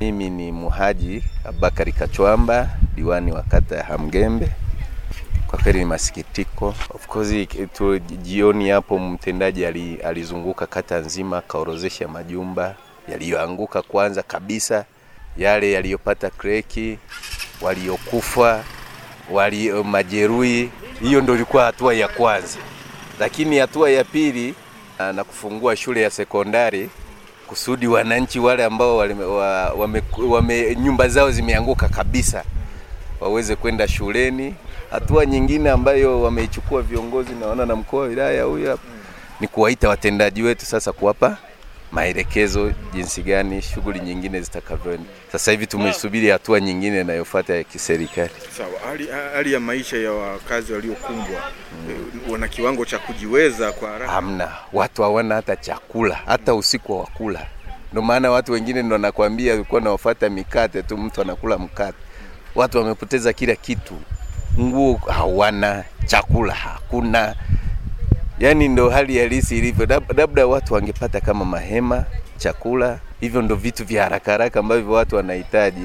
Mimi ni Muhaji Abakari Kachwamba, diwani wa kata ya Hamgembe. Kwa kweli ni masikitiko. Of course tu, jioni hapo mtendaji ali, alizunguka kata nzima akaorozesha majumba yaliyoanguka kwanza kabisa, yale yaliyopata kreki, waliokufa, walio majeruhi. Hiyo ndio ilikuwa hatua ya kwanza, lakini hatua ya pili na kufungua shule ya sekondari kusudi wananchi wale ambao wale, wa, wame, wame, nyumba zao zimeanguka kabisa waweze kwenda shuleni. Hatua nyingine ambayo wameichukua viongozi naona na mkuu wa wilaya huyu hapa ni kuwaita watendaji wetu sasa kuwapa maelekezo jinsi gani shughuli nyingine zitakavyoenda. Sasa hivi tumesubiri hatua nyingine inayofuata ya kiserikali. Sawa, hali, hali ya maisha ya wakazi waliokumbwa mm. wana kiwango cha kujiweza kwa haraka? Hamna, watu hawana hata chakula, hata usiku wa kula. Ndio maana watu wengine ndo nakwambia, walikuwa nawafuata mikate tu, mtu anakula mkate. Watu wamepoteza kila kitu, nguo hawana, chakula hakuna. Yaani ndo hali halisi ilivyo. Labda watu wangepata kama mahema, chakula, hivyo ndo vitu vya haraka haraka ambavyo watu wanahitaji.